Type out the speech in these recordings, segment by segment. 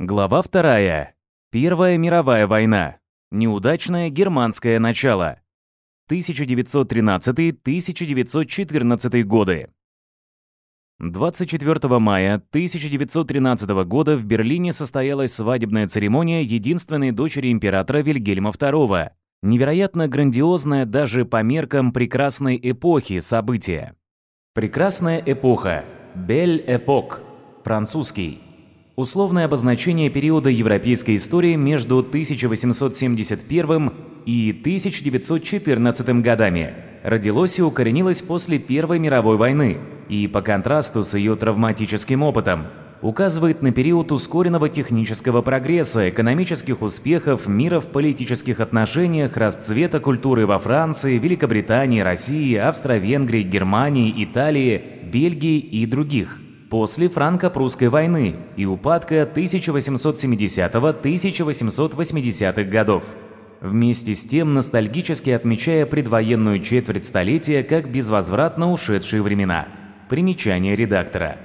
Глава вторая. Первая мировая война. Неудачное германское начало. 1913-1914 годы. 24 мая 1913 года в Берлине состоялась свадебная церемония единственной дочери императора Вильгельма II. Невероятно грандиозное даже по меркам прекрасной эпохи событие. Прекрасная эпоха. Belle époque. Французский. Условное обозначение периода европейской истории между 1871 и 1914 годами. Родилось и укоренилось после Первой мировой войны и по контрасту с ее травматическим опытом указывает на период ускоренного технического прогресса, экономических успехов, мира в политических отношениях, расцвета культуры во Франции, Великобритании, России, Австро-Венгрии, Германии, Италии, Бельгии и других – после франко-прусской войны и упадка 1870-1880-х годов. Вместе с тем ностальгически отмечая предвоенную четверть столетия как безвозвратно ушедшие времена. Примечание редактора.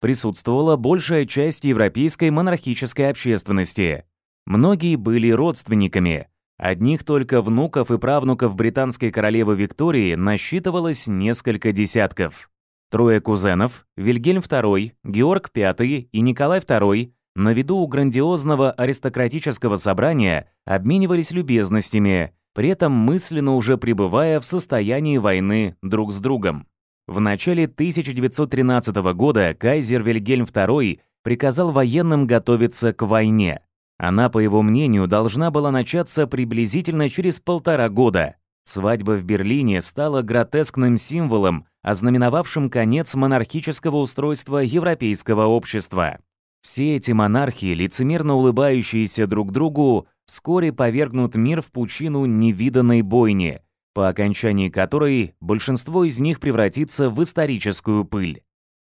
Присутствовала большая часть европейской монархической общественности. Многие были родственниками. Одних только внуков и правнуков британской королевы Виктории насчитывалось несколько десятков. Трое кузенов, Вильгельм II, Георг V и Николай II, на виду у грандиозного аристократического собрания обменивались любезностями, при этом мысленно уже пребывая в состоянии войны друг с другом. В начале 1913 года кайзер Вильгельм II приказал военным готовиться к войне. Она, по его мнению, должна была начаться приблизительно через полтора года – Свадьба в Берлине стала гротескным символом, ознаменовавшим конец монархического устройства европейского общества. Все эти монархии лицемерно улыбающиеся друг другу, вскоре повергнут мир в пучину невиданной бойни, по окончании которой большинство из них превратится в историческую пыль.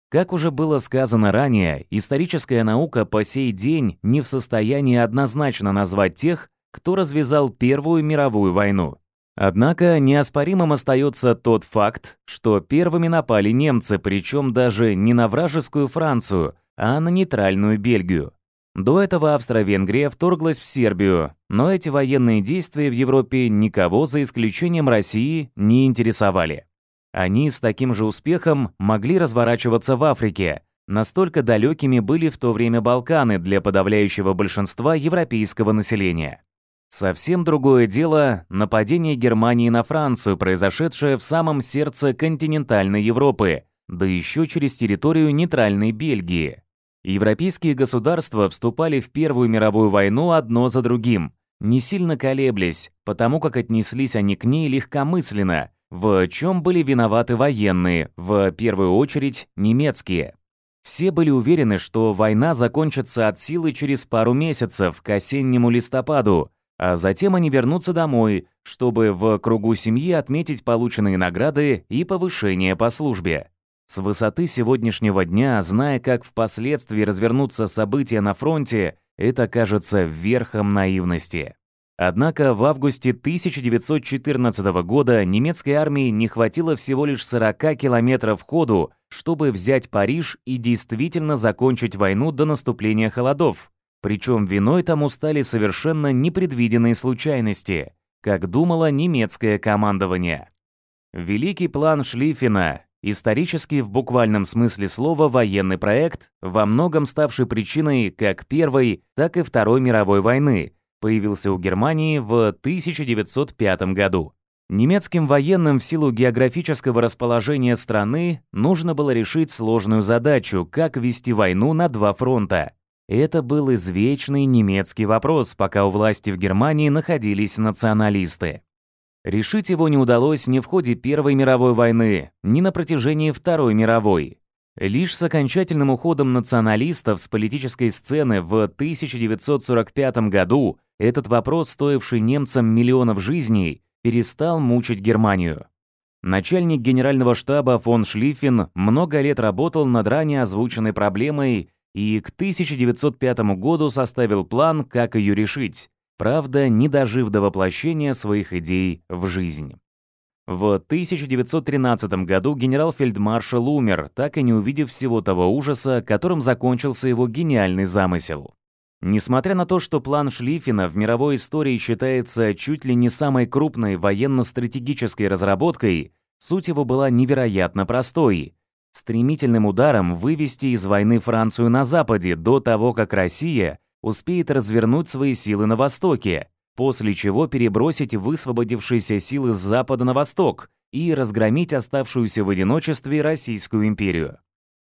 Как уже было сказано ранее, историческая наука по сей день не в состоянии однозначно назвать тех, кто развязал Первую мировую войну. Однако неоспоримым остается тот факт, что первыми напали немцы, причем даже не на вражескую Францию, а на нейтральную Бельгию. До этого Австро-Венгрия вторглась в Сербию, но эти военные действия в Европе никого, за исключением России, не интересовали. Они с таким же успехом могли разворачиваться в Африке, настолько далекими были в то время Балканы для подавляющего большинства европейского населения. Совсем другое дело – нападение Германии на Францию, произошедшее в самом сердце континентальной Европы, да еще через территорию нейтральной Бельгии. Европейские государства вступали в Первую мировую войну одно за другим, не сильно колеблись, потому как отнеслись они к ней легкомысленно, в чем были виноваты военные, в первую очередь немецкие. Все были уверены, что война закончится от силы через пару месяцев, к осеннему листопаду, а затем они вернутся домой, чтобы в кругу семьи отметить полученные награды и повышение по службе. С высоты сегодняшнего дня, зная, как впоследствии развернутся события на фронте, это кажется верхом наивности. Однако в августе 1914 года немецкой армии не хватило всего лишь 40 километров ходу, чтобы взять Париж и действительно закончить войну до наступления холодов, причем виной тому стали совершенно непредвиденные случайности, как думало немецкое командование. Великий план Шлиффена, исторический в буквальном смысле слова военный проект, во многом ставший причиной как Первой, так и Второй мировой войны, появился у Германии в 1905 году. Немецким военным в силу географического расположения страны нужно было решить сложную задачу, как вести войну на два фронта – это был извечный немецкий вопрос, пока у власти в Германии находились националисты. Решить его не удалось ни в ходе Первой мировой войны, ни на протяжении Второй мировой. Лишь с окончательным уходом националистов с политической сцены в 1945 году этот вопрос, стоивший немцам миллионов жизней, перестал мучить Германию. Начальник генерального штаба фон Шлиффен много лет работал над ранее озвученной проблемой и к 1905 году составил план, как ее решить, правда, не дожив до воплощения своих идей в жизнь. В 1913 году генерал-фельдмаршал умер, так и не увидев всего того ужаса, которым закончился его гениальный замысел. Несмотря на то, что план Шлиффена в мировой истории считается чуть ли не самой крупной военно-стратегической разработкой, суть его была невероятно простой — стремительным ударом вывести из войны Францию на Западе до того, как Россия успеет развернуть свои силы на Востоке, после чего перебросить высвободившиеся силы с Запада на Восток и разгромить оставшуюся в одиночестве Российскую империю.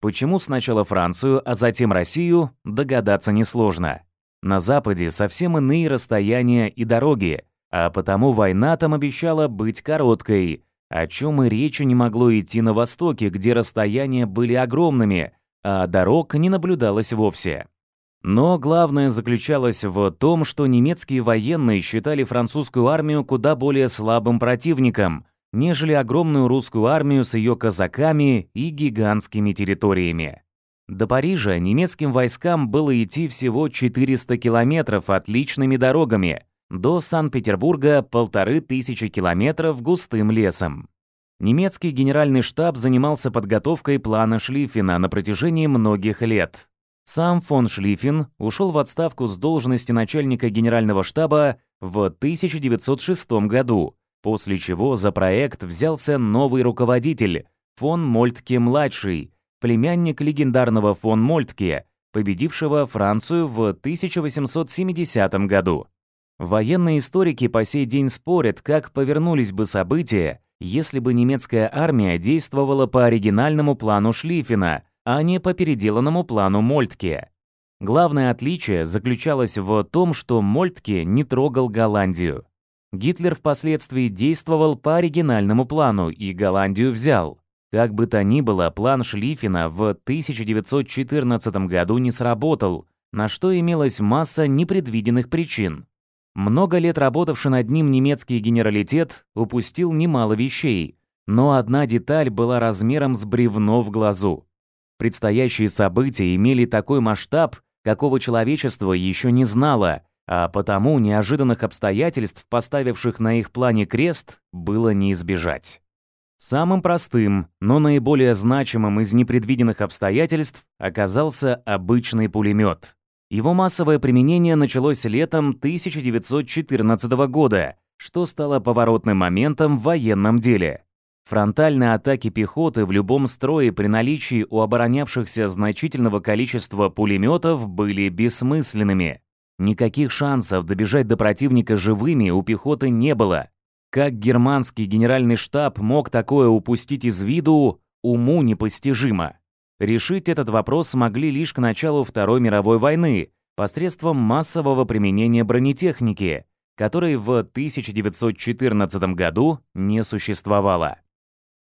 Почему сначала Францию, а затем Россию, догадаться несложно. На Западе совсем иные расстояния и дороги, а потому война там обещала быть короткой – о чем и речи не могло идти на востоке, где расстояния были огромными, а дорог не наблюдалось вовсе. Но главное заключалось в том, что немецкие военные считали французскую армию куда более слабым противником, нежели огромную русскую армию с ее казаками и гигантскими территориями. До Парижа немецким войскам было идти всего 400 километров отличными дорогами, до Санкт-Петербурга полторы тысячи километров густым лесом. Немецкий генеральный штаб занимался подготовкой плана Шлиффена на протяжении многих лет. Сам фон Шлиффен ушел в отставку с должности начальника генерального штаба в 1906 году, после чего за проект взялся новый руководитель, фон Мольтке-младший, племянник легендарного фон Мольтке, победившего Францию в 1870 году. Военные историки по сей день спорят, как повернулись бы события, если бы немецкая армия действовала по оригинальному плану Шлиффена, а не по переделанному плану Мольтке. Главное отличие заключалось в том, что Мольтке не трогал Голландию. Гитлер впоследствии действовал по оригинальному плану и Голландию взял. Как бы то ни было, план Шлиффена в 1914 году не сработал, на что имелась масса непредвиденных причин. Много лет работавший над ним немецкий генералитет упустил немало вещей, но одна деталь была размером с бревно в глазу. Предстоящие события имели такой масштаб, какого человечество еще не знало, а потому неожиданных обстоятельств, поставивших на их плане крест, было не избежать. Самым простым, но наиболее значимым из непредвиденных обстоятельств оказался обычный пулемет, его массовое применение началось летом 1914 года, что стало поворотным моментом в военном деле. Фронтальные атаки пехоты в любом строе при наличии у оборонявшихся значительного количества пулеметов были бессмысленными. Никаких шансов добежать до противника живыми у пехоты не было. Как германский генеральный штаб мог такое упустить из виду, уму непостижимо решить этот вопрос смогли лишь к началу Второй мировой войны посредством массового применения бронетехники, которой в 1914 году не существовало.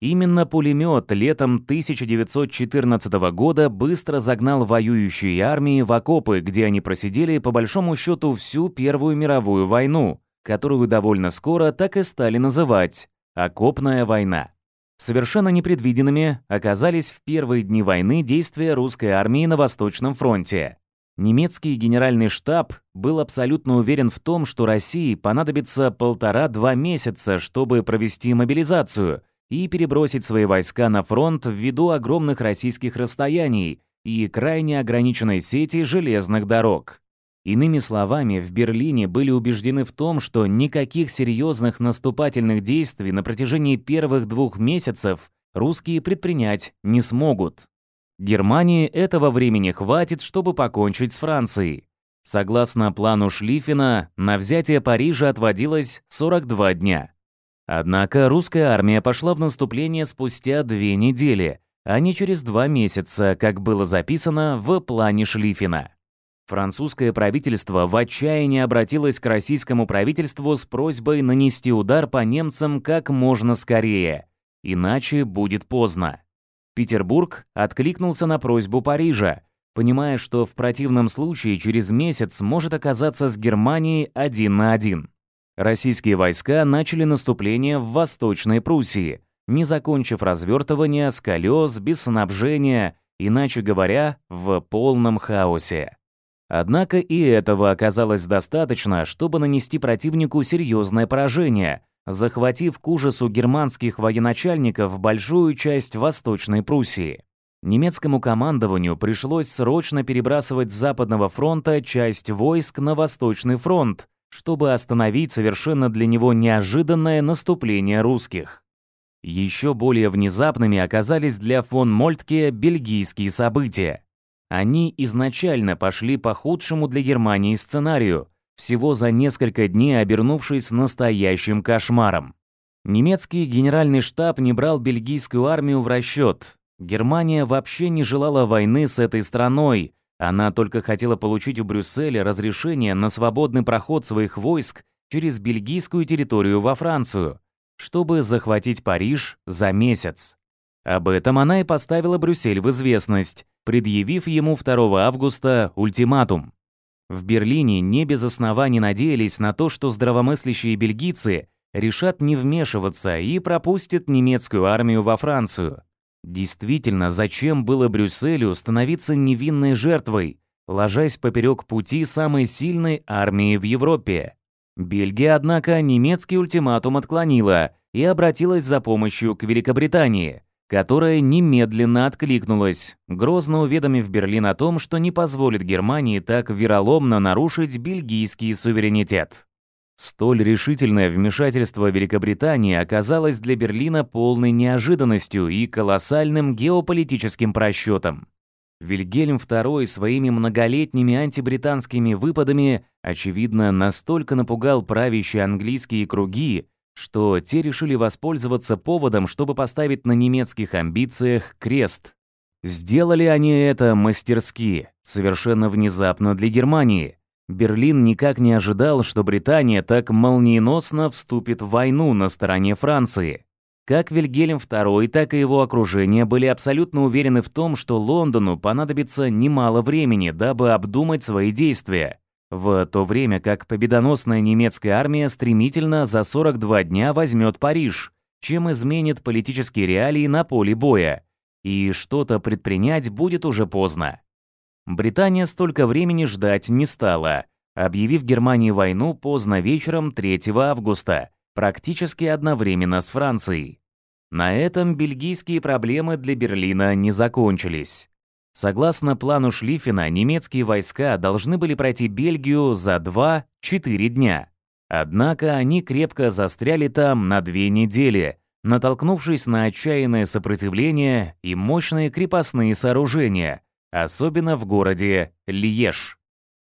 Именно пулемет летом 1914 года быстро загнал воюющие армии в окопы, где они просидели по большому счету всю Первую мировую войну, которую довольно скоро так и стали называть «окопная война» совершенно непредвиденными оказались в первые дни войны действия русской армии на Восточном фронте. Немецкий генеральный штаб был абсолютно уверен в том, что России понадобится полтора-два месяца, чтобы провести мобилизацию и перебросить свои войска на фронт ввиду огромных российских расстояний и крайне ограниченной сети железных дорог. Иными словами, в Берлине были убеждены в том, что никаких серьезных наступательных действий на протяжении первых двух месяцев русские предпринять не смогут. Германии этого времени хватит, чтобы покончить с Францией. Согласно плану Шлиффена, на взятие Парижа отводилось 42 дня. Однако русская армия пошла в наступление спустя две недели, а не через два месяца, как было записано в плане Шлиффена. Французское правительство в отчаянии обратилось к российскому правительству с просьбой нанести удар по немцам как можно скорее, иначе будет поздно. Петербург откликнулся на просьбу Парижа, понимая, что в противном случае через месяц может оказаться с Германией один на один. Российские войска начали наступление в Восточной Пруссии, не закончив развертывание с колес без снабжения, иначе говоря, в полном хаосе. Однако и этого оказалось достаточно, чтобы нанести противнику серьезное поражение, захватив к ужасу германских военачальников большую часть Восточной Пруссии. Немецкому командованию пришлось срочно перебрасывать с Западного фронта часть войск на Восточный фронт, чтобы остановить совершенно для него неожиданное наступление русских. Еще более внезапными оказались для фон Мольтке бельгийские события. Они изначально пошли по худшему для Германии сценарию, всего за несколько дней обернувшись настоящим кошмаром. Немецкий генеральный штаб не брал бельгийскую армию в расчет. Германия вообще не желала войны с этой страной. Она только хотела получить у Брюсселя разрешение на свободный проход своих войск через бельгийскую территорию во Францию, чтобы захватить Париж за месяц. Об этом она и поставила Брюссель в известность, предъявив ему 2 августа ультиматум. В Берлине не без оснований надеялись на то, что здравомыслящие бельгийцы решат не вмешиваться и пропустят немецкую армию во Францию. Действительно, зачем было Брюсселю становиться невинной жертвой, ложась поперек пути самой сильной армии в Европе? Бельгия, однако, немецкий ультиматум отклонила и обратилась за помощью к Великобритании – которая немедленно откликнулась, грозно уведомив Берлин о том, что не позволит Германии так вероломно нарушить бельгийский суверенитет. Столь решительное вмешательство Великобритании оказалось для Берлина полной неожиданностью и колоссальным геополитическим просчетом. Вильгельм II своими многолетними антибританскими выпадами, очевидно, настолько напугал правящие английские круги, что те решили воспользоваться поводом, чтобы поставить на немецких амбициях крест. Сделали они это мастерски, совершенно внезапно для Германии. Берлин никак не ожидал, что Британия так молниеносно вступит в войну на стороне Франции. Как Вильгельм II, так и его окружение были абсолютно уверены в том, что Лондону понадобится немало времени, дабы обдумать свои действия в то время как победоносная немецкая армия стремительно за 42 дня возьмет Париж, чем изменит политические реалии на поле боя, и что-то предпринять будет уже поздно. Британия столько времени ждать не стала, объявив Германии войну поздно вечером 3 августа, практически одновременно с Францией. На этом бельгийские проблемы для Берлина не закончились. Согласно плану Шлиффена, немецкие войска должны были пройти Бельгию за 2-4 дня. Однако они крепко застряли там на две недели, натолкнувшись на отчаянное сопротивление и мощные крепостные сооружения, особенно в городе Льеж.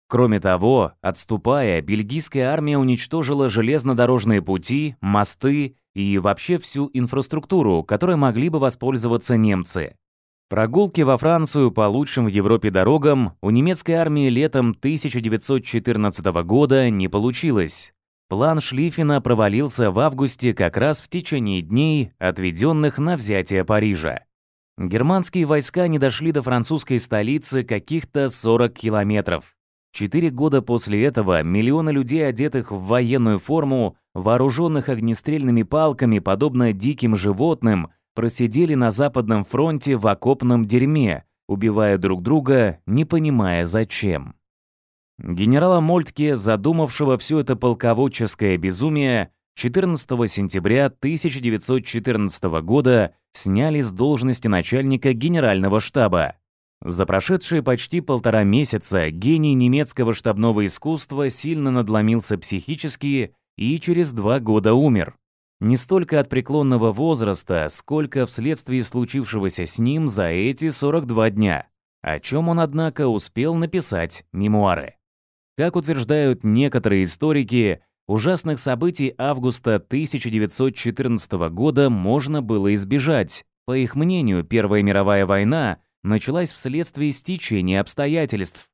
Кроме того, отступая, бельгийская армия уничтожила железнодорожные пути, мосты и вообще всю инфраструктуру, которой могли бы воспользоваться немцы. Прогулки во Францию по лучшим в Европе дорогам у немецкой армии летом 1914 года не получилось. План Шлиффена провалился в августе как раз в течение дней, отведенных на взятие Парижа. Германские войска не дошли до французской столицы каких-то 40 километров. Четыре года после этого миллионы людей, одетых в военную форму, вооруженных огнестрельными палками, подобно диким животным, просидели на Западном фронте в окопном дерьме, убивая друг друга, не понимая зачем. Генерала Мольтке, задумавшего все это полководческое безумие, 14 сентября 1914 года сняли с должности начальника генерального штаба. За прошедшие почти полтора месяца гений немецкого штабного искусства сильно надломился психически и через два года умер не столько от преклонного возраста, сколько вследствие случившегося с ним за эти 42 дня, о чем он, однако, успел написать мемуары. Как утверждают некоторые историки, ужасных событий августа 1914 года можно было избежать. По их мнению, Первая мировая война началась вследствие стечения обстоятельств,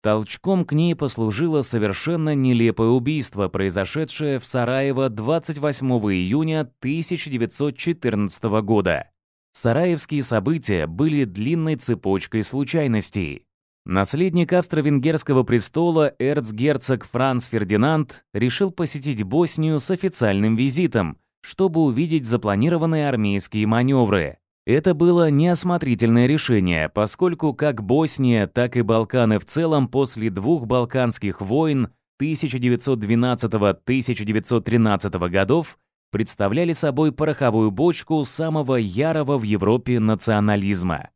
Толчком к ней послужило совершенно нелепое убийство, произошедшее в Сараево 28 июня 1914 года. Сараевские события были длинной цепочкой случайностей. Наследник австро-венгерского престола эрцгерцог Франц Фердинанд решил посетить Боснию с официальным визитом, чтобы увидеть запланированные армейские маневры. Это было неосмотрительное решение, поскольку как Босния, так и Балканы в целом после двух Балканских войн 1912-1913 годов представляли собой пороховую бочку самого ярого в Европе национализма.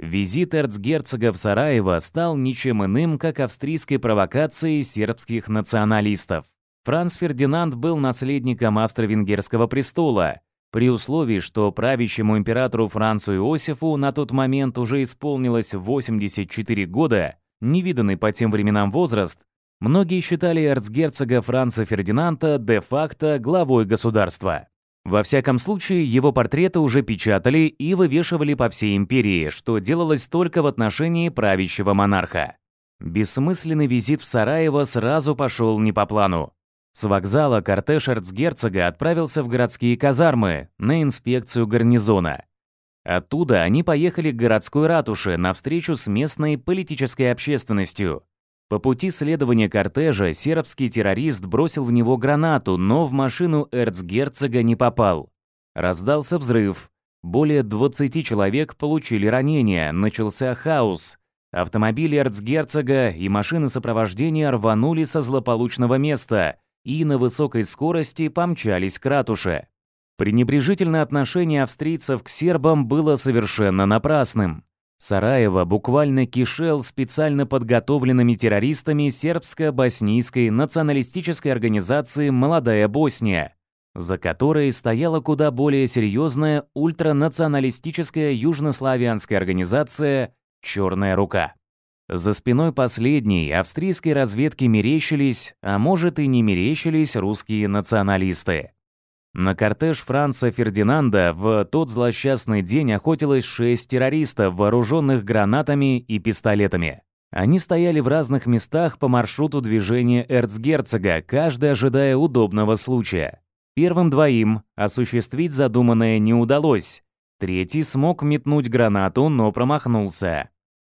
Визит эрцгерцога в Сараево стал ничем иным, как австрийской провокацией сербских националистов. Франц Фердинанд был наследником австро-венгерского престола, при условии, что правящему императору Францу Иосифу на тот момент уже исполнилось 84 года, невиданный по тем временам возраст, многие считали эрцгерцога Франца Фердинанда де-факто главой государства. Во всяком случае, его портреты уже печатали и вывешивали по всей империи, что делалось только в отношении правящего монарха. Бессмысленный визит в Сараево сразу пошел не по плану. С вокзала кортеж эрцгерцога отправился в городские казармы на инспекцию гарнизона. Оттуда они поехали к городской ратуше на встречу с местной политической общественностью. По пути следования кортежа сербский террорист бросил в него гранату, но в машину эрцгерцога не попал. Раздался взрыв. Более 20 человек получили ранения, начался хаос. Автомобили эрцгерцога и машины сопровождения рванули со злополучного места – и на высокой скорости помчались к ратуше. Пренебрежительное отношение австрийцев к сербам было совершенно напрасным. Сараево буквально кишел специально подготовленными террористами сербско-боснийской националистической организации «Молодая Босния», за которой стояла куда более серьезная ультранационалистическая южнославянская организация «Черная рука». За спиной последней австрийской разведки мерещились, а может и не мерещились, русские националисты. На кортеж Франца Фердинанда в тот злосчастный день охотилось шесть террористов, вооруженных гранатами и пистолетами. Они стояли в разных местах по маршруту движения эрцгерцога, каждый ожидая удобного случая. Первым двоим осуществить задуманное не удалось. Третий смог метнуть гранату, но промахнулся.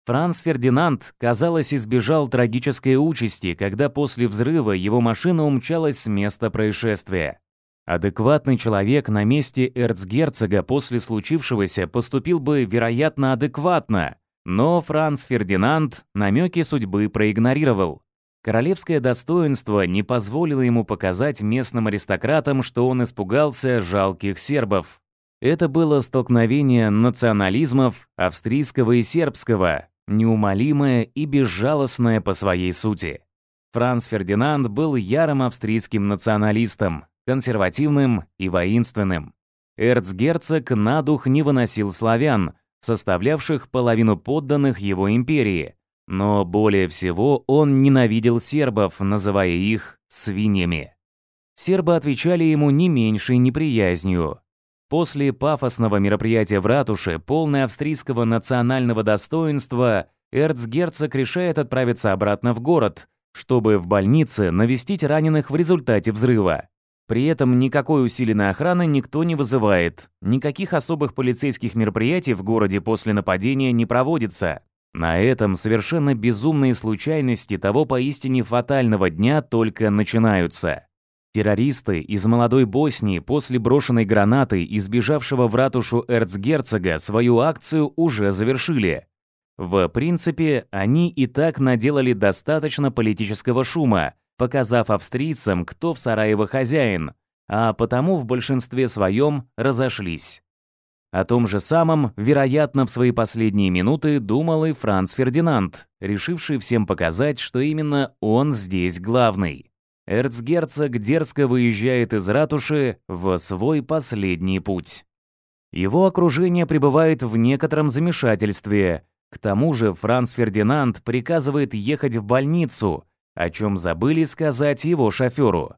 Франц Фердинанд, казалось, избежал трагической участи, когда после взрыва его машина умчалась с места происшествия. Адекватный человек на месте эрцгерцога после случившегося поступил бы, вероятно, адекватно, но Франц Фердинанд намеки судьбы проигнорировал. Королевское достоинство не позволило ему показать местным аристократам, что он испугался жалких сербов. Это было столкновение национализмов австрийского и сербского, неумолимое и безжалостное по своей сути. Франц Фердинанд был ярым австрийским националистом, консервативным и воинственным. Эрцгерцог на дух не выносил славян, составлявших половину подданных его империи, но более всего он ненавидел сербов, называя их «свиньями». Сербы отвечали ему не меньшей неприязнью, После пафосного мероприятия в ратуше, полное австрийского национального достоинства, эрцгерцог решает отправиться обратно в город, чтобы в больнице навестить раненых в результате взрыва. При этом никакой усиленной охраны никто не вызывает, никаких особых полицейских мероприятий в городе после нападения не проводится. На этом совершенно безумные случайности того поистине фатального дня только начинаются. Террористы из молодой Боснии после брошенной гранаты, избежавшего в ратушу эрцгерцога, свою акцию уже завершили. В принципе, они и так наделали достаточно политического шума, показав австрийцам, кто в Сараево хозяин, а потому в большинстве своем разошлись. О том же самом, вероятно, в свои последние минуты думал и Франц Фердинанд, решивший всем показать, что именно он здесь главный эрцгерцог дерзко выезжает из ратуши в свой последний путь. Его окружение пребывает в некотором замешательстве. К тому же Франц Фердинанд приказывает ехать в больницу, о чем забыли сказать его шоферу.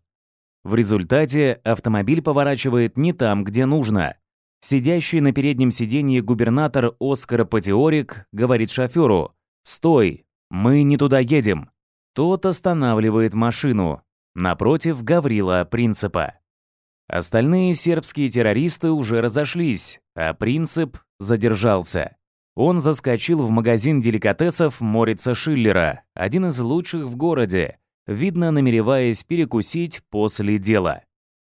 В результате автомобиль поворачивает не там, где нужно. Сидящий на переднем сиденье губернатор Оскар Патиорик говорит шоферу «Стой, мы не туда едем». Тот останавливает машину напротив Гаврила Принципа. Остальные сербские террористы уже разошлись, а Принцип задержался. Он заскочил в магазин деликатесов Морица Шиллера, один из лучших в городе, видно, намереваясь перекусить после дела.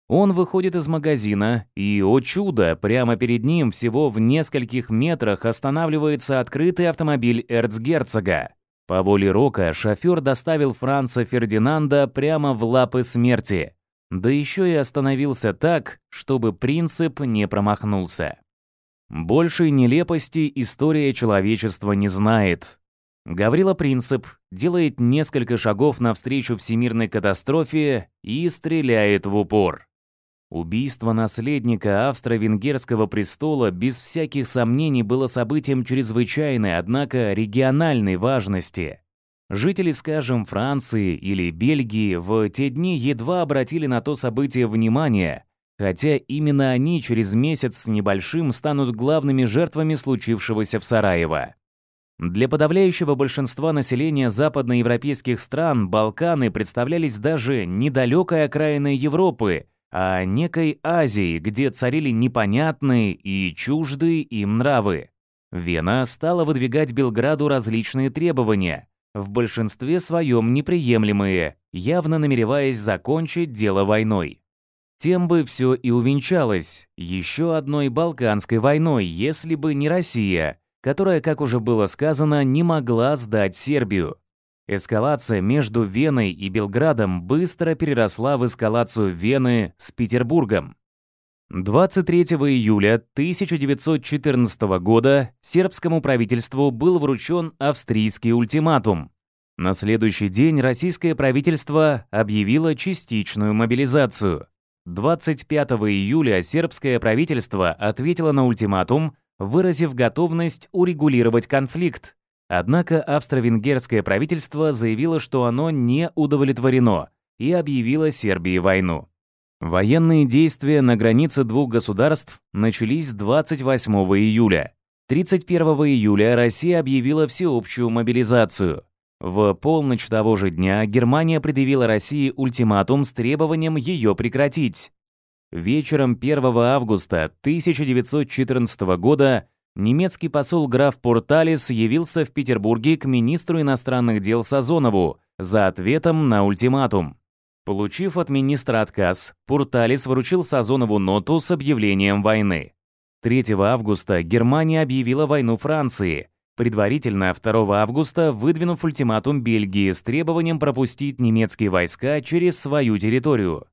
Он выходит из магазина, и, о чудо, прямо перед ним всего в нескольких метрах останавливается открытый автомобиль эрцгерцога. По воле Рока шофер доставил Франца Фердинанда прямо в лапы смерти, да еще и остановился так, чтобы принцип не промахнулся. Большей нелепости история человечества не знает. Гаврила Принцип делает несколько шагов навстречу всемирной катастрофе и стреляет в упор. Убийство наследника австро-венгерского престола без всяких сомнений было событием чрезвычайной, однако региональной важности. Жители, скажем, Франции или Бельгии в те дни едва обратили на то событие внимание, хотя именно они через месяц с небольшим станут главными жертвами случившегося в Сараево. Для подавляющего большинства населения западноевропейских стран Балканы представлялись даже недалекой окраиной Европы – а некой Азии, где царили непонятные и чуждые им нравы. Вена стала выдвигать Белграду различные требования, в большинстве своем неприемлемые, явно намереваясь закончить дело войной. Тем бы все и увенчалось еще одной Балканской войной, если бы не Россия, которая, как уже было сказано, не могла сдать Сербию. Эскалация между Веной и Белградом быстро переросла в эскалацию Вены с Петербургом. 23 июля 1914 года сербскому правительству был вручен австрийский ультиматум. На следующий день российское правительство объявило частичную мобилизацию. 25 июля сербское правительство ответило на ультиматум, выразив готовность урегулировать конфликт, Однако австро-венгерское правительство заявило, что оно не удовлетворено и объявило Сербии войну. Военные действия на границе двух государств начались 28 июля. 31 июля Россия объявила всеобщую мобилизацию. В полночь того же дня Германия предъявила России ультиматум с требованием ее прекратить. Вечером 1 августа 1914 года немецкий посол граф Порталис явился в Петербурге к министру иностранных дел Сазонову за ответом на ультиматум. Получив от министра отказ, Пурталис вручил Сазонову ноту с объявлением войны. 3 августа Германия объявила войну Франции, предварительно 2 августа выдвинув ультиматум Бельгии с требованием пропустить немецкие войска через свою территорию.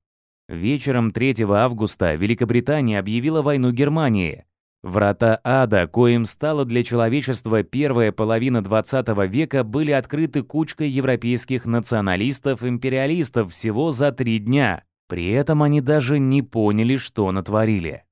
Вечером 3 августа Великобритания объявила войну Германии, Врата ада, коим стала для человечества первая половина XX века, были открыты кучкой европейских националистов-империалистов всего за три дня. При этом они даже не поняли, что натворили.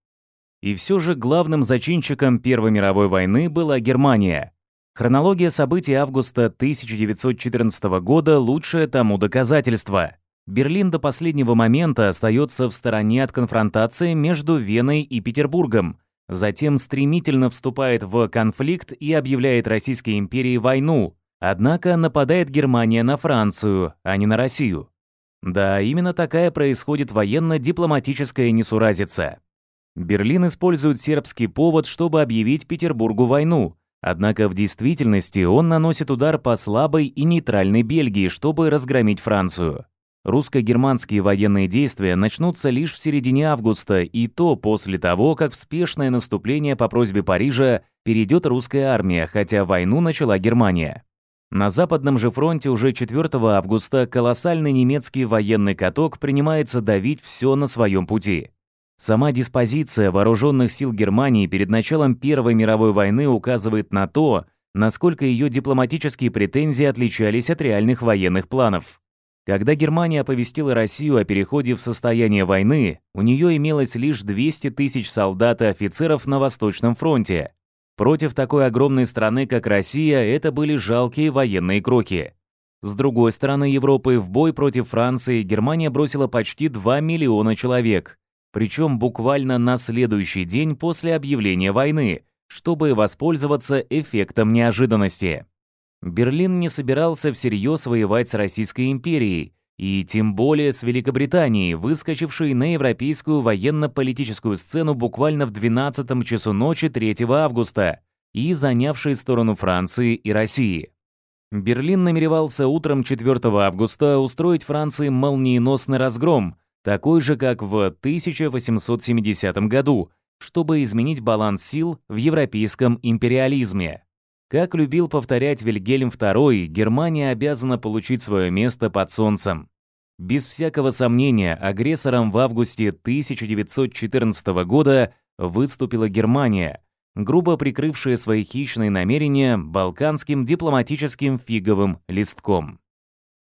И все же главным зачинщиком Первой мировой войны была Германия. Хронология событий августа 1914 года – лучшее тому доказательство. Берлин до последнего момента остается в стороне от конфронтации между Веной и Петербургом – затем стремительно вступает в конфликт и объявляет Российской империи войну, однако нападает Германия на Францию, а не на Россию. Да, именно такая происходит военно-дипломатическая несуразица. Берлин использует сербский повод, чтобы объявить Петербургу войну, однако в действительности он наносит удар по слабой и нейтральной Бельгии, чтобы разгромить Францию. Русско-германские военные действия начнутся лишь в середине августа, и то после того, как в спешное наступление по просьбе Парижа перейдет русская армия, хотя войну начала Германия. На Западном же фронте уже 4 августа колоссальный немецкий военный каток принимается давить все на своем пути. Сама диспозиция вооруженных сил Германии перед началом Первой мировой войны указывает на то, насколько ее дипломатические претензии отличались от реальных военных планов. Когда Германия оповестила Россию о переходе в состояние войны, у нее имелось лишь 200 тысяч солдат и офицеров на Восточном фронте. Против такой огромной страны, как Россия, это были жалкие военные кроки. С другой стороны Европы, в бой против Франции Германия бросила почти 2 миллиона человек, причем буквально на следующий день после объявления войны, чтобы воспользоваться эффектом неожиданности. Берлин не собирался всерьез воевать с Российской империей, и тем более с Великобританией, выскочившей на европейскую военно-политическую сцену буквально в 12 часу ночи 3 августа и занявшей сторону Франции и России. Берлин намеревался утром 4 августа устроить Франции молниеносный разгром, такой же, как в 1870 году, чтобы изменить баланс сил в европейском империализме. Как любил повторять Вильгельм II, Германия обязана получить свое место под солнцем. Без всякого сомнения, агрессором в августе 1914 года выступила Германия, грубо прикрывшая свои хищные намерения балканским дипломатическим фиговым листком.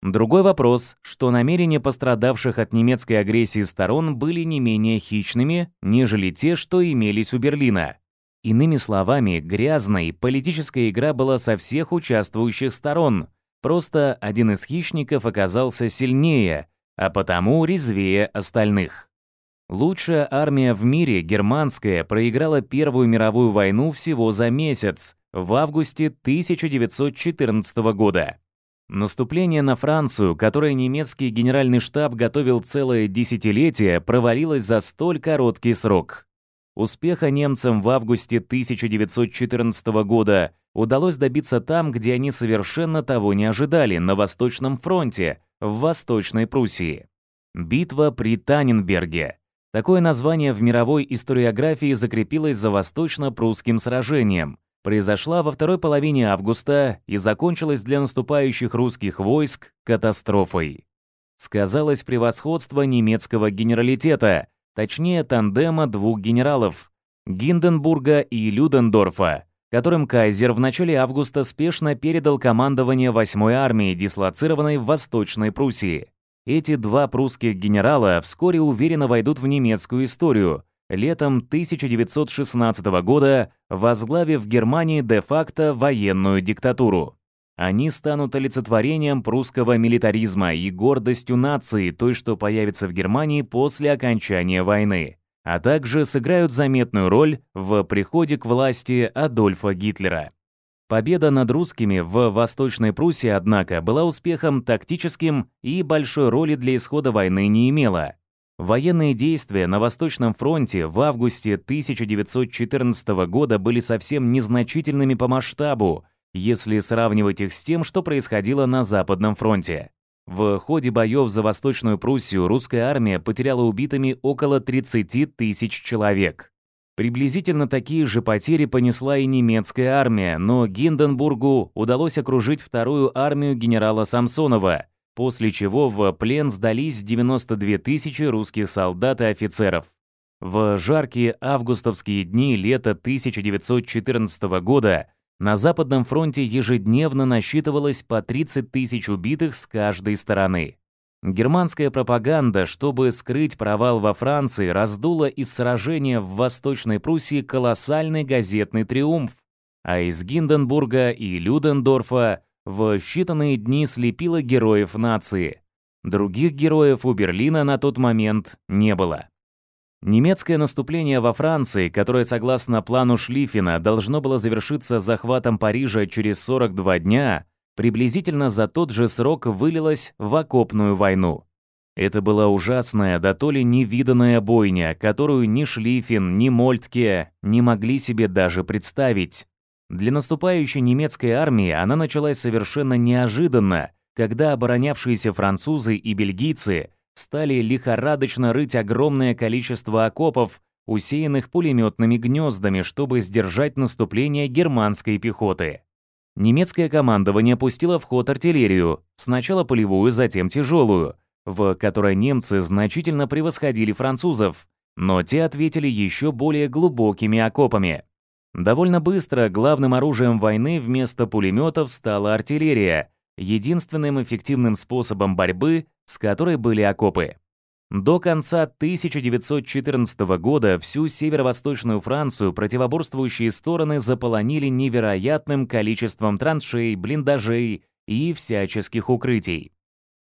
Другой вопрос, что намерения пострадавших от немецкой агрессии сторон были не менее хищными, нежели те, что имелись у Берлина – Иными словами, грязной политическая игра была со всех участвующих сторон. Просто один из хищников оказался сильнее, а потому резвее остальных. Лучшая армия в мире, германская, проиграла Первую мировую войну всего за месяц, в августе 1914 года. Наступление на Францию, которое немецкий генеральный штаб готовил целое десятилетие, провалилось за столь короткий срок. Успеха немцам в августе 1914 года удалось добиться там, где они совершенно того не ожидали, на Восточном фронте, в Восточной Пруссии. Битва при Таненберге. Такое название в мировой историографии закрепилось за Восточно-Прусским сражением. Произошла во второй половине августа и закончилась для наступающих русских войск катастрофой. Сказалось превосходство немецкого генералитета – точнее тандема двух генералов – Гинденбурга и Людендорфа, которым Кайзер в начале августа спешно передал командование 8-й армии, дислоцированной в Восточной Пруссии. Эти два прусских генерала вскоре уверенно войдут в немецкую историю, летом 1916 года возглавив в Германии де-факто военную диктатуру. Они станут олицетворением прусского милитаризма и гордостью нации, той, что появится в Германии после окончания войны, а также сыграют заметную роль в приходе к власти Адольфа Гитлера. Победа над русскими в Восточной Пруссии, однако, была успехом тактическим и большой роли для исхода войны не имела. Военные действия на Восточном фронте в августе 1914 года были совсем незначительными по масштабу – если сравнивать их с тем, что происходило на Западном фронте. В ходе боев за Восточную Пруссию русская армия потеряла убитыми около 30 тысяч человек. Приблизительно такие же потери понесла и немецкая армия, но Гинденбургу удалось окружить вторую армию генерала Самсонова, после чего в плен сдались 92 тысячи русских солдат и офицеров. В жаркие августовские дни лета 1914 года на Западном фронте ежедневно насчитывалось по 30 тысяч убитых с каждой стороны. Германская пропаганда, чтобы скрыть провал во Франции, раздула из сражения в Восточной Пруссии колоссальный газетный триумф, а из Гинденбурга и Людендорфа в считанные дни слепила героев нации. Других героев у Берлина на тот момент не было. Немецкое наступление во Франции, которое, согласно плану Шлиффена, должно было завершиться захватом Парижа через 42 дня, приблизительно за тот же срок вылилось в окопную войну. Это была ужасная, да то ли невиданная бойня, которую ни Шлиффен, ни Мольтке не могли себе даже представить. Для наступающей немецкой армии она началась совершенно неожиданно, когда оборонявшиеся французы и бельгийцы – стали лихорадочно рыть огромное количество окопов, усеянных пулеметными гнездами, чтобы сдержать наступление германской пехоты. Немецкое командование пустило в ход артиллерию, сначала полевую, затем тяжелую, в которой немцы значительно превосходили французов, но те ответили еще более глубокими окопами. Довольно быстро главным оружием войны вместо пулеметов стала артиллерия – единственным эффективным способом борьбы, с которой были окопы. До конца 1914 года всю северо-восточную Францию противоборствующие стороны заполонили невероятным количеством траншей, блиндажей и всяческих укрытий.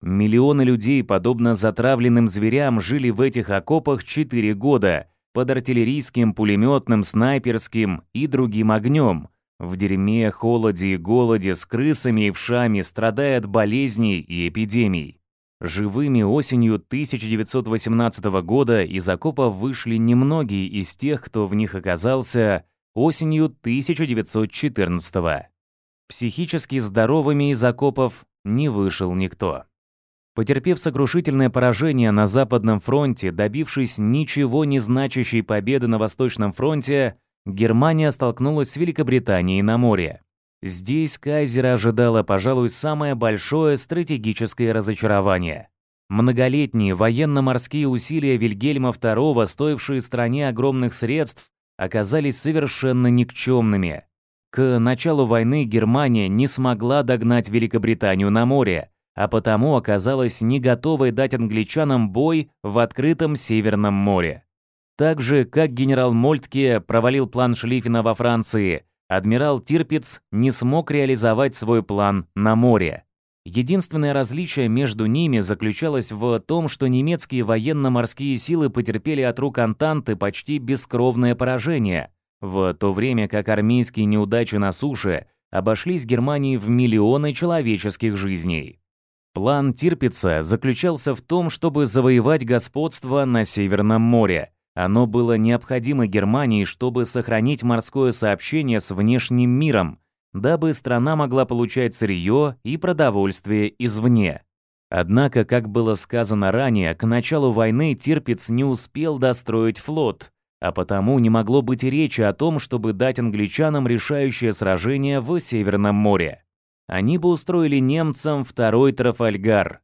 Миллионы людей, подобно затравленным зверям, жили в этих окопах 4 года под артиллерийским, пулеметным, снайперским и другим огнем – в дерьме, холоде и голоде с крысами и вшами страдает болезней и эпидемий. Живыми осенью 1918 года из окопов вышли немногие из тех, кто в них оказался осенью 1914. Психически здоровыми из окопов не вышел никто. Потерпев сокрушительное поражение на Западном фронте, добившись ничего не значащей победы на Восточном фронте, Германия столкнулась с Великобританией на море. Здесь Кайзера ожидало, пожалуй, самое большое стратегическое разочарование. Многолетние военно-морские усилия Вильгельма II, стоившие стране огромных средств, оказались совершенно никчемными. К началу войны Германия не смогла догнать Великобританию на море, а потому оказалась не готовой дать англичанам бой в открытом Северном море. Так же, как генерал Мольтке провалил план Шлиффена во Франции, адмирал Тирпиц не смог реализовать свой план на море. Единственное различие между ними заключалось в том, что немецкие военно-морские силы потерпели от рук Антанты почти бескровное поражение, в то время как армейские неудачи на суше обошлись Германии в миллионы человеческих жизней. План Тирпица заключался в том, чтобы завоевать господство на Северном море – оно было необходимо Германии, чтобы сохранить морское сообщение с внешним миром, дабы страна могла получать сырье и продовольствие извне. Однако, как было сказано ранее, к началу войны Тирпиц не успел достроить флот, а потому не могло быть и речи о том, чтобы дать англичанам решающее сражение в Северном море. Они бы устроили немцам второй Трафальгар,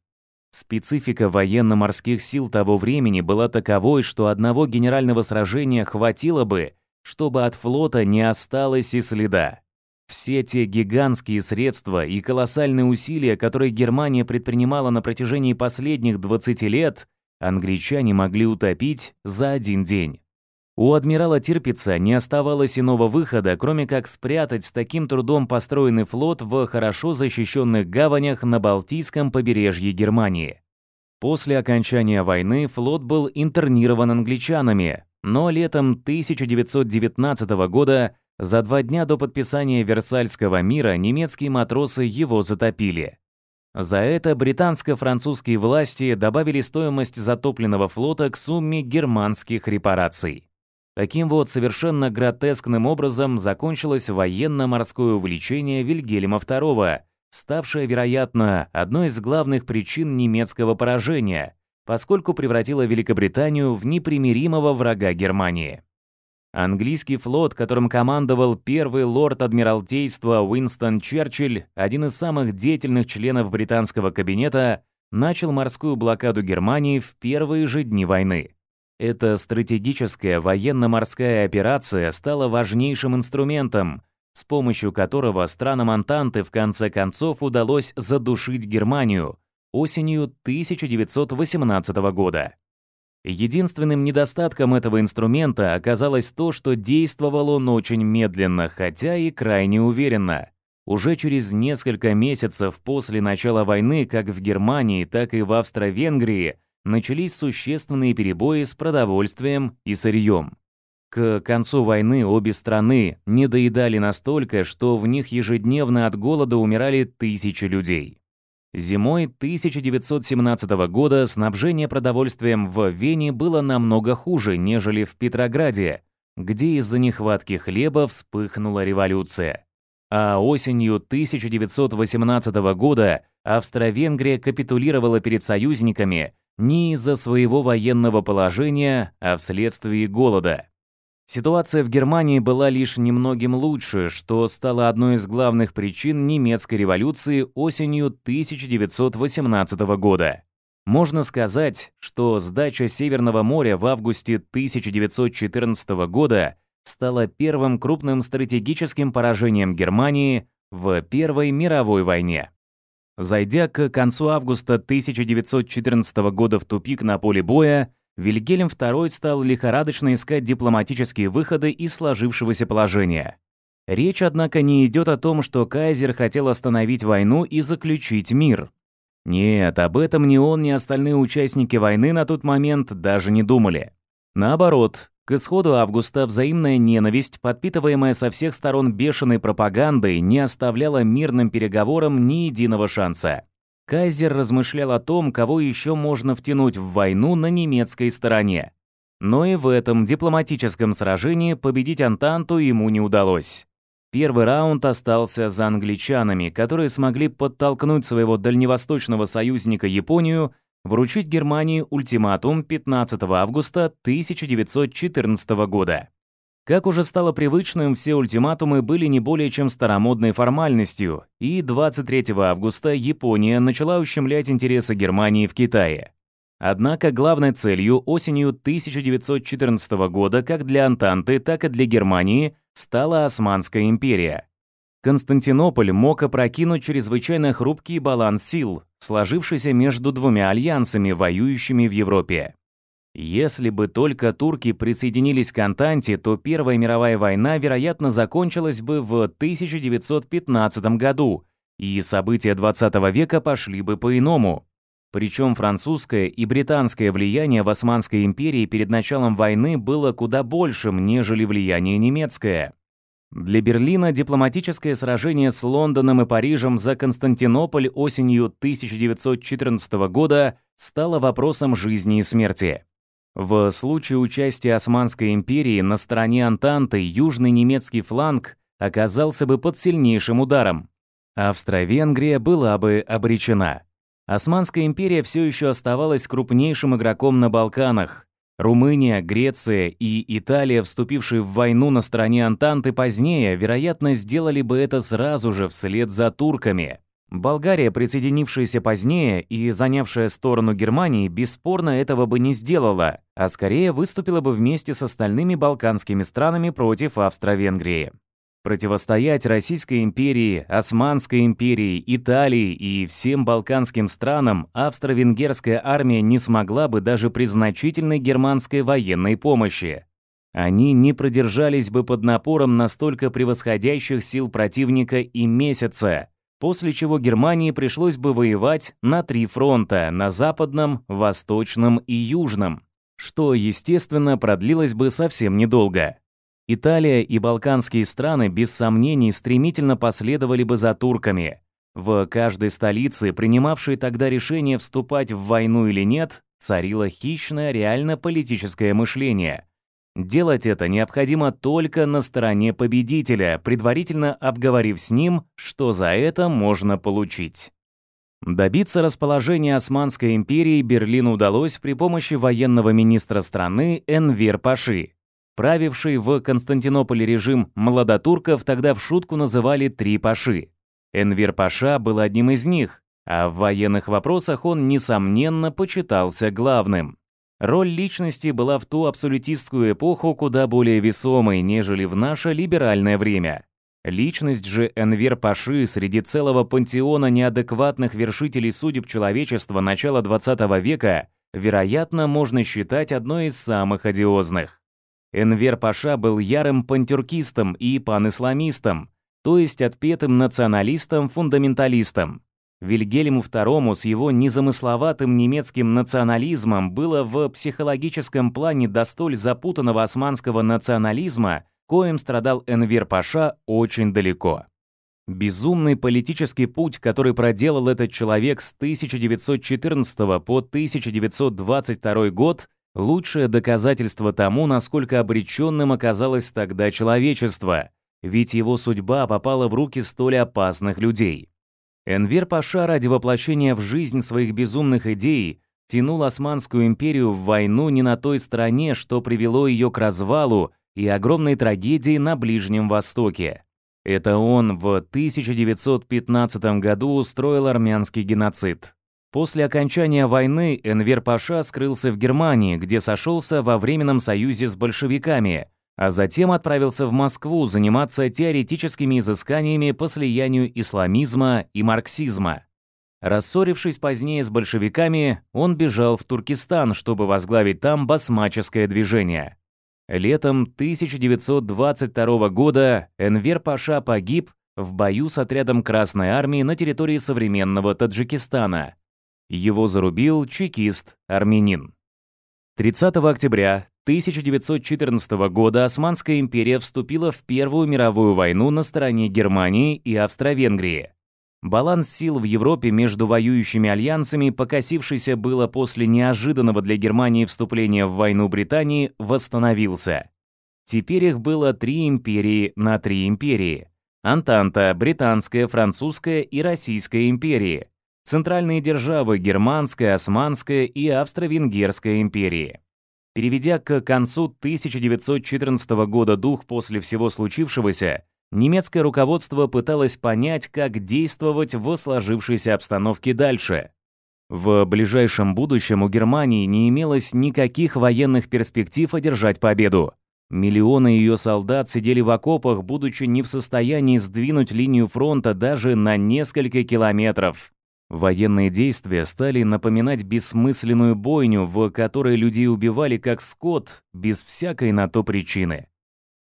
Специфика военно-морских сил того времени была таковой, что одного генерального сражения хватило бы, чтобы от флота не осталось и следа. Все те гигантские средства и колоссальные усилия, которые Германия предпринимала на протяжении последних 20 лет, англичане могли утопить за один день. У адмирала Тирпица не оставалось иного выхода, кроме как спрятать с таким трудом построенный флот в хорошо защищенных гаванях на Балтийском побережье Германии. После окончания войны флот был интернирован англичанами, но летом 1919 года, за два дня до подписания Версальского мира, немецкие матросы его затопили. За это британско-французские власти добавили стоимость затопленного флота к сумме германских репараций. Таким вот совершенно гротескным образом закончилось военно-морское увлечение Вильгельма II, ставшее, вероятно, одной из главных причин немецкого поражения, поскольку превратило Великобританию в непримиримого врага Германии. Английский флот, которым командовал первый лорд Адмиралтейства Уинстон Черчилль, один из самых деятельных членов британского кабинета, начал морскую блокаду Германии в первые же дни войны. Эта стратегическая военно-морская операция стала важнейшим инструментом, с помощью которого странам Антанты в конце концов удалось задушить Германию осенью 1918 года. Единственным недостатком этого инструмента оказалось то, что действовал он очень медленно, хотя и крайне уверенно. Уже через несколько месяцев после начала войны как в Германии, так и в Австро-Венгрии – начались существенные перебои с продовольствием и сырьем. К концу войны обе страны недоедали настолько, что в них ежедневно от голода умирали тысячи людей. Зимой 1917 года снабжение продовольствием в Вене было намного хуже, нежели в Петрограде, где из-за нехватки хлеба вспыхнула революция. А осенью 1918 года Австро-Венгрия капитулировала перед союзниками ни из-за своего военного положения, а вследствие голода. Ситуация в Германии была лишь немногим лучше, что стало одной из главных причин немецкой революции осенью 1918 года. Можно сказать, что сдача Северного моря в августе 1914 года стала первым крупным стратегическим поражением Германии в Первой мировой войне. Зайдя к концу августа 1914 года в тупик на поле боя, Вильгельм II стал лихорадочно искать дипломатические выходы из сложившегося положения. Речь, однако, не идет о том, что кайзер хотел остановить войну и заключить мир. Нет, об этом ни он, ни остальные участники войны на тот момент даже не думали. Наоборот, к исходу августа взаимная ненависть, подпитываемая со всех сторон бешеной пропагандой, не оставляла мирным переговорам ни единого шанса. Кайзер размышлял о том, кого еще можно втянуть в войну на немецкой стороне. Но и в этом дипломатическом сражении победить Антанту ему не удалось. Первый раунд остался за англичанами, которые смогли подтолкнуть своего дальневосточного союзника Японию вручить Германии ультиматум 15 августа 1914 года. Как уже стало привычным, все ультиматумы были не более чем старомодной формальностью, и 23 августа Япония начала ущемлять интересы Германии в Китае. Однако главной целью осенью 1914 года как для Антанты, так и для Германии стала Османская империя. Константинополь мог опрокинуть чрезвычайно хрупкий баланс сил, сложившийся между двумя альянсами, воюющими в Европе. Если бы только турки присоединились к Антанте, то Первая мировая война, вероятно, закончилась бы в 1915 году, и события XX века пошли бы по-иному. Причем французское и британское влияние в Османской империи перед началом войны было куда большим, нежели влияние немецкое. Для Берлина дипломатическое сражение с Лондоном и Парижем за Константинополь осенью 1914 года стало вопросом жизни и смерти. В случае участия Османской империи на стороне Антанты южный немецкий фланг оказался бы под сильнейшим ударом. Австро-Венгрия была бы обречена. Османская империя все еще оставалась крупнейшим игроком на Балканах, Румыния, Греция и Италия, вступившие в войну на стороне Антанты позднее, вероятно, сделали бы это сразу же вслед за турками. Болгария, присоединившаяся позднее и занявшая сторону Германии, бесспорно этого бы не сделала, а скорее выступила бы вместе с остальными балканскими странами против Австро-Венгрии противостоять Российской империи, Османской империи, Италии и всем балканским странам австро-венгерская армия не смогла бы даже при значительной германской военной помощи. Они не продержались бы под напором настолько превосходящих сил противника и месяца, после чего Германии пришлось бы воевать на три фронта – на западном, восточном и южном, что, естественно, продлилось бы совсем недолго. Италия и балканские страны без сомнений стремительно последовали бы за турками. В каждой столице, принимавшей тогда решение вступать в войну или нет, царило хищное реально политическое мышление. Делать это необходимо только на стороне победителя, предварительно обговорив с ним, что за это можно получить. Добиться расположения Османской империи Берлину удалось при помощи военного министра страны Энвер Паши – правивший в Константинополе режим молодотурков тогда в шутку называли «три паши». Энвер Паша был одним из них, а в военных вопросах он, несомненно, почитался главным. Роль личности была в ту абсолютистскую эпоху куда более весомой, нежели в наше либеральное время. Личность же Энвер Паши среди целого пантеона неадекватных вершителей судеб человечества начала XX века, вероятно, можно считать одной из самых одиозных. Энвер Паша был ярым пантюркистом и панисламистом, то есть отпетым националистом-фундаменталистом. Вильгельму II с его незамысловатым немецким национализмом было в психологическом плане до столь запутанного османского национализма, коим страдал Энвер Паша, очень далеко. Безумный политический путь, который проделал этот человек с 1914 по 1922 год, Лучшее доказательство тому, насколько обреченным оказалось тогда человечество, ведь его судьба попала в руки столь опасных людей. Энвер Паша ради воплощения в жизнь своих безумных идей тянул Османскую империю в войну не на той стороне, что привело ее к развалу и огромной трагедии на Ближнем Востоке. Это он в 1915 году устроил армянский геноцид. После окончания войны Энвер Паша скрылся в Германии, где сошелся во Временном союзе с большевиками, а затем отправился в Москву заниматься теоретическими изысканиями по слиянию исламизма и марксизма. Рассорившись позднее с большевиками, он бежал в Туркестан, чтобы возглавить там басмаческое движение. Летом 1922 года Энвер Паша погиб в бою с отрядом Красной Армии на территории современного Таджикистана. Его зарубил чекист, армянин. 30 октября 1914 года Османская империя вступила в Первую мировую войну на стороне Германии и Австро-Венгрии. Баланс сил в Европе между воюющими альянсами, покосившийся было после неожиданного для Германии вступления в войну Британии, восстановился. Теперь их было три империи на три империи. Антанта, Британская, Французская и Российская империи – центральные державы Германской, Османской и Австро-Венгерской империи. Переведя к концу 1914 года дух после всего случившегося, немецкое руководство пыталось понять, как действовать в сложившейся обстановке дальше. В ближайшем будущем у Германии не имелось никаких военных перспектив одержать победу. Миллионы ее солдат сидели в окопах, будучи не в состоянии сдвинуть линию фронта даже на несколько километров. Военные действия стали напоминать бессмысленную бойню, в которой людей убивали как скот, без всякой на то причины.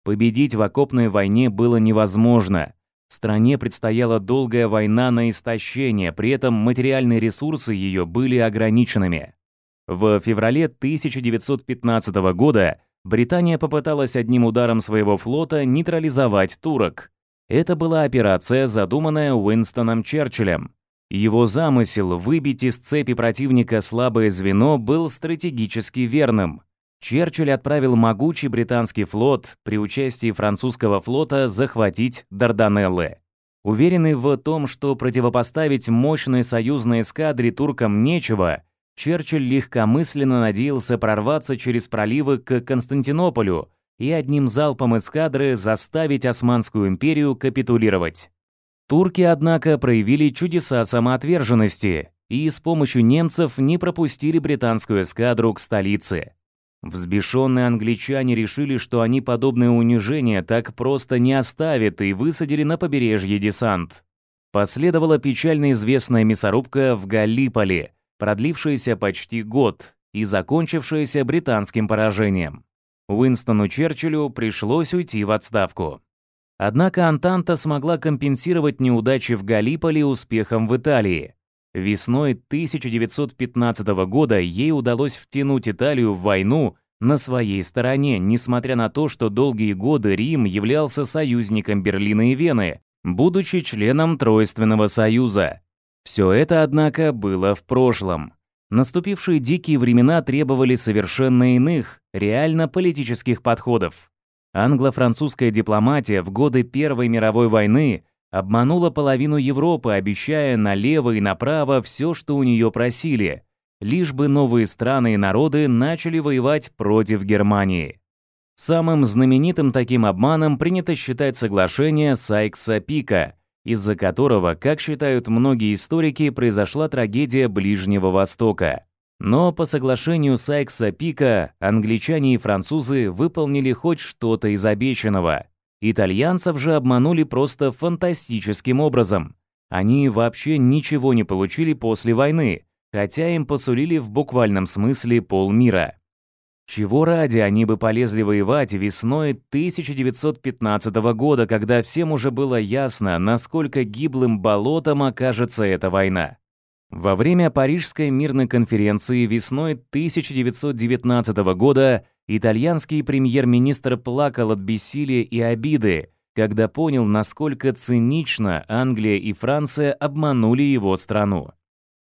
Победить в окопной войне было невозможно. Стране предстояла долгая война на истощение, при этом материальные ресурсы ее были ограниченными. В феврале 1915 года Британия попыталась одним ударом своего флота нейтрализовать турок. Это была операция, задуманная Уинстоном Черчиллем. Его замысел выбить из цепи противника слабое звено был стратегически верным. Черчилль отправил могучий британский флот при участии французского флота захватить Дарданеллы. Уверенный в том, что противопоставить мощной союзной эскадре туркам нечего, Черчилль легкомысленно надеялся прорваться через проливы к Константинополю и одним залпом эскадры заставить Османскую империю капитулировать. Турки, однако, проявили чудеса самоотверженности и с помощью немцев не пропустили британскую эскадру к столице. Взбешенные англичане решили, что они подобное унижение так просто не оставят и высадили на побережье десант. Последовала печально известная мясорубка в Галлиполе, продлившаяся почти год и закончившаяся британским поражением. Уинстону Черчиллю пришлось уйти в отставку. Однако Антанта смогла компенсировать неудачи в Галиполи успехом в Италии. Весной 1915 года ей удалось втянуть Италию в войну на своей стороне, несмотря на то, что долгие годы Рим являлся союзником Берлина и Вены, будучи членом Тройственного союза. Все это, однако, было в прошлом. Наступившие дикие времена требовали совершенно иных, реально политических подходов. Англо-французская дипломатия в годы Первой мировой войны обманула половину Европы, обещая налево и направо все, что у нее просили, лишь бы новые страны и народы начали воевать против Германии. Самым знаменитым таким обманом принято считать соглашение Сайкса-Пика, из-за которого, как считают многие историки, произошла трагедия Ближнего Востока. Но по соглашению Сайкса-Пика англичане и французы выполнили хоть что-то из обещанного. Итальянцев же обманули просто фантастическим образом. Они вообще ничего не получили после войны, хотя им посулили в буквальном смысле полмира. Чего ради они бы полезли воевать весной 1915 года, когда всем уже было ясно, насколько гиблым болотом окажется эта война? Во время Парижской мирной конференции весной 1919 года итальянский премьер-министр плакал от бессилия и обиды, когда понял, насколько цинично Англия и Франция обманули его страну.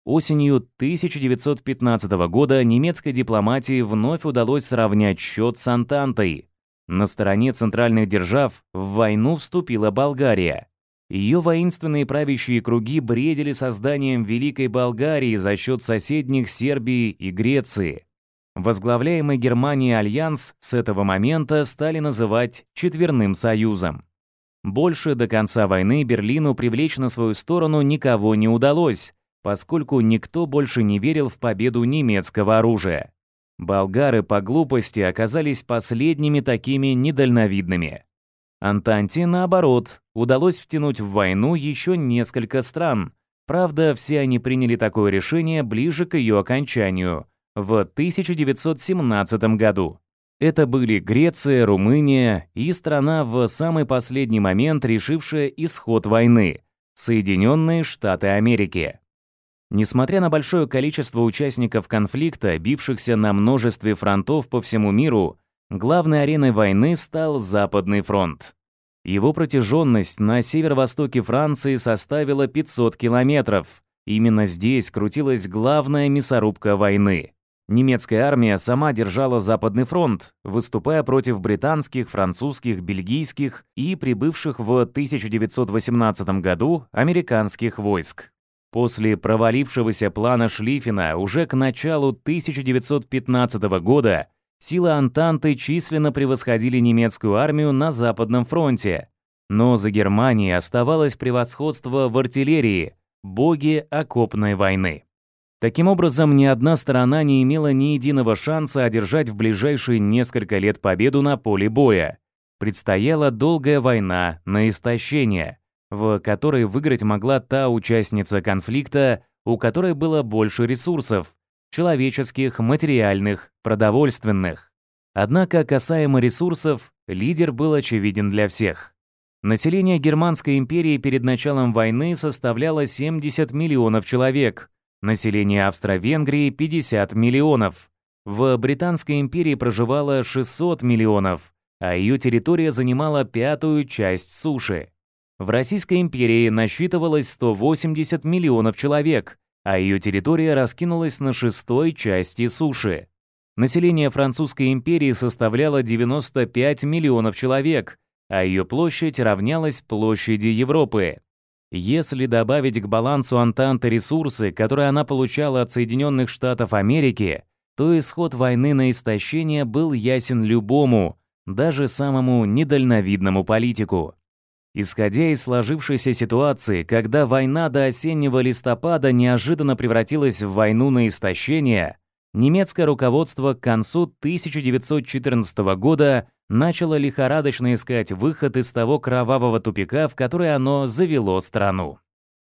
Осенью 1915 года немецкой дипломатии вновь удалось сравнять счет с Антантой. На стороне центральных держав в войну вступила Болгария. Ее воинственные правящие круги бредили созданием Великой Болгарии за счет соседних Сербии и Греции. Возглавляемый Германией альянс с этого момента стали называть «четверным союзом». Больше до конца войны Берлину привлечь на свою сторону никого не удалось, поскольку никто больше не верил в победу немецкого оружия. Болгары по глупости оказались последними такими недальновидными. Антанте, наоборот, удалось втянуть в войну еще несколько стран. Правда, все они приняли такое решение ближе к ее окончанию, в 1917 году. Это были Греция, Румыния и страна в самый последний момент решившая исход войны – Соединенные Штаты Америки. Несмотря на большое количество участников конфликта, бившихся на множестве фронтов по всему миру, главной ареной войны стал Западный фронт. Его протяженность на северо-востоке Франции составила 500 километров. Именно здесь крутилась главная мясорубка войны. Немецкая армия сама держала Западный фронт, выступая против британских, французских, бельгийских и прибывших в 1918 году американских войск. После провалившегося плана Шлиффена уже к началу 1915 года Силы Антанты численно превосходили немецкую армию на Западном фронте, но за Германией оставалось превосходство в артиллерии, боге окопной войны. Таким образом, ни одна сторона не имела ни единого шанса одержать в ближайшие несколько лет победу на поле боя. Предстояла долгая война на истощение, в которой выиграть могла та участница конфликта, у которой было больше ресурсов, человеческих, материальных, продовольственных. Однако касаемо ресурсов, лидер был очевиден для всех. Население Германской империи перед началом войны составляло 70 миллионов человек, население Австро-Венгрии – 50 миллионов. В Британской империи проживало 600 миллионов, а ее территория занимала пятую часть суши. В Российской империи насчитывалось 180 миллионов человек, а ее территория раскинулась на шестой части суши. Население Французской империи составляло 95 миллионов человек, а ее площадь равнялась площади Европы. Если добавить к балансу Антанты ресурсы, которые она получала от Соединенных Штатов Америки, то исход войны на истощение был ясен любому, даже самому недальновидному политику. Исходя из сложившейся ситуации, когда война до осеннего листопада неожиданно превратилась в войну на истощение, немецкое руководство к концу 1914 года начало лихорадочно искать выход из того кровавого тупика, в который оно завело страну.